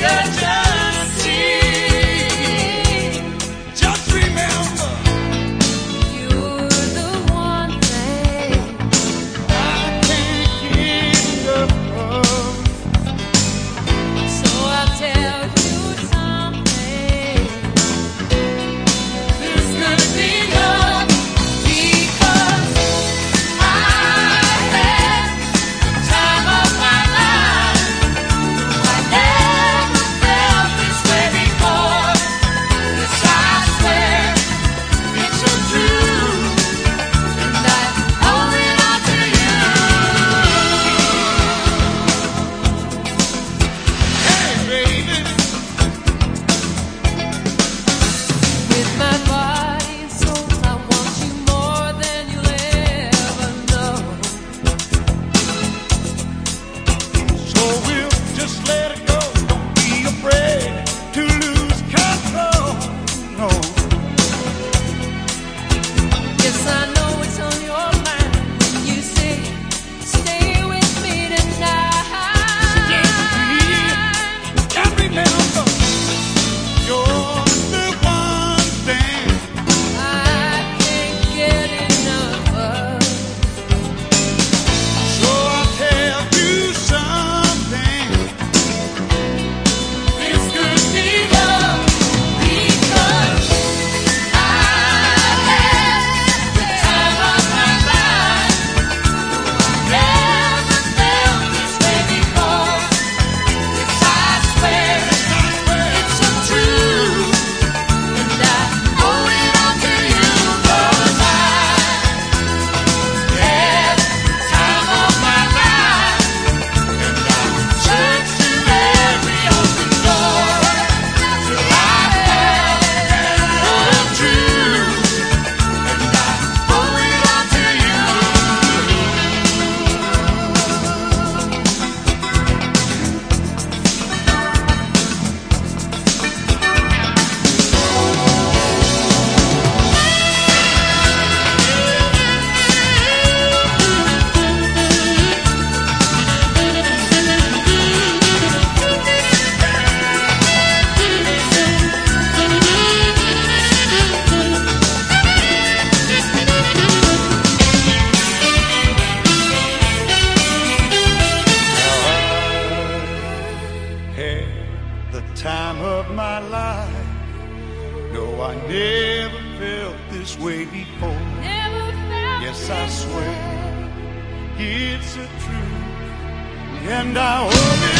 Yeah, job. had the time of my life. No, I never felt this way before. yes, I swear way. it's a truth, and I hope it.